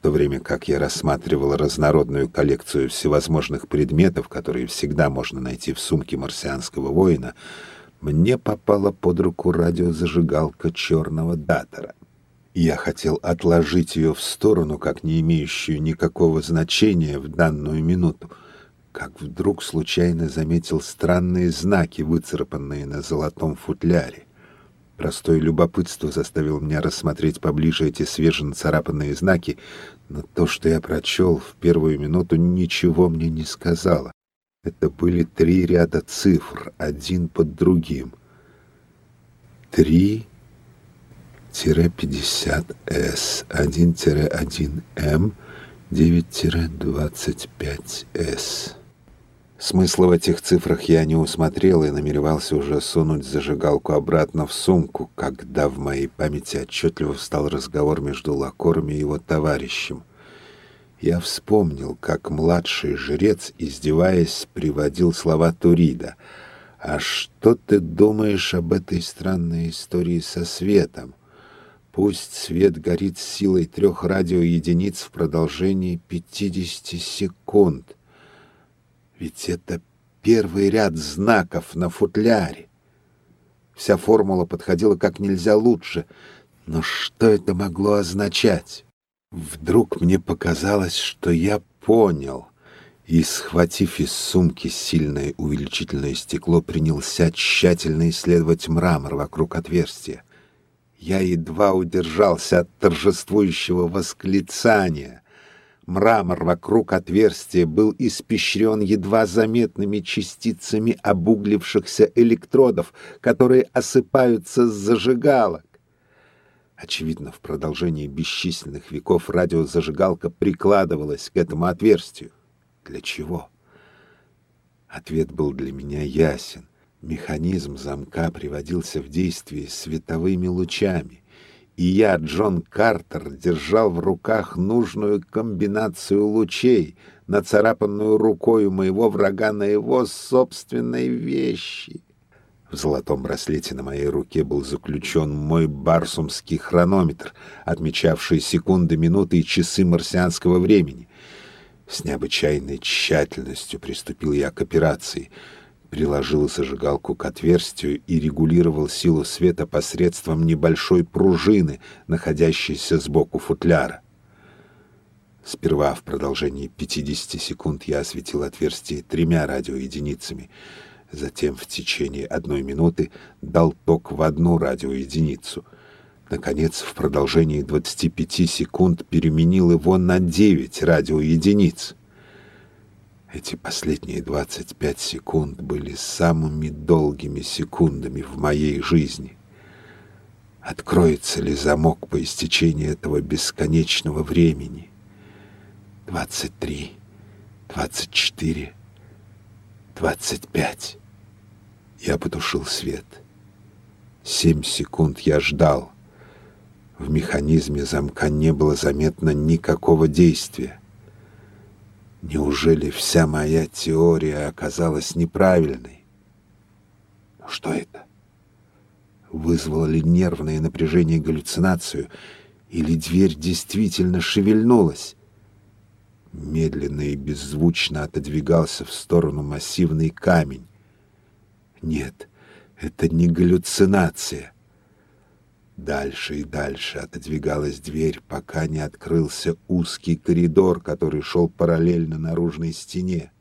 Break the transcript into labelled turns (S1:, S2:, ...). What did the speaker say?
S1: то время как я рассматривал разнородную коллекцию всевозможных предметов, которые всегда можно найти в сумке марсианского воина, мне попала под руку радиозажигалка черного датора. Я хотел отложить ее в сторону, как не имеющую никакого значения в данную минуту, как вдруг случайно заметил странные знаки, выцарапанные на золотом футляре. Простое любопытство заставило меня рассмотреть поближе эти свеженацарапанные знаки, но то, что я прочел в первую минуту, ничего мне не сказало. Это были три ряда цифр, один под другим. Три 50S, 1-1M, 9-25S. Смысла в этих цифрах я не усмотрел и намеревался уже сунуть зажигалку обратно в сумку, когда в моей памяти отчетливо встал разговор между Лакором и его товарищем. Я вспомнил, как младший жрец, издеваясь, приводил слова Турида. «А что ты думаешь об этой странной истории со светом? Пусть свет горит силой трех радиоединиц в продолжении 50 секунд». Ведь это первый ряд знаков на футляре. Вся формула подходила как нельзя лучше. Но что это могло означать? Вдруг мне показалось, что я понял. И, схватив из сумки сильное увеличительное стекло, принялся тщательно исследовать мрамор вокруг отверстия. Я едва удержался от торжествующего восклицания. Мрамор вокруг отверстия был испещрен едва заметными частицами обуглившихся электродов, которые осыпаются с зажигалок. Очевидно, в продолжении бесчисленных веков радиозажигалка прикладывалась к этому отверстию. Для чего? Ответ был для меня ясен. Механизм замка приводился в действие световыми лучами и я, Джон Картер, держал в руках нужную комбинацию лучей, нацарапанную рукою моего врага на его собственной вещи. В золотом браслете на моей руке был заключен мой барсумский хронометр, отмечавший секунды, минуты и часы марсианского времени. С необычайной тщательностью приступил я к операции — приложил зажигалку к отверстию и регулировал силу света посредством небольшой пружины, находящейся сбоку футляра. Сперва в продолжении 50 секунд я осветил отверстие тремя радиоединицами, затем в течение одной минуты дал ток в одну радиоединицу. Наконец, в продолжении 25 секунд переменил его на 9 радиоединиц. Эти последние 25 секунд были самыми долгими секундами в моей жизни. Откроется ли замок по истечении этого бесконечного времени? 23, 24, 25. Я потушил свет. Семь секунд я ждал. В механизме замка не было заметно никакого действия. Неужели вся моя теория оказалась неправильной? Что это? Вызвало ли нервное напряжение галлюцинацию, или дверь действительно шевельнулась? Медленно и беззвучно отодвигался в сторону массивный камень. Нет, это не галлюцинация. Дальше и дальше отодвигалась дверь, пока не открылся узкий коридор, который шел параллельно наружной стене.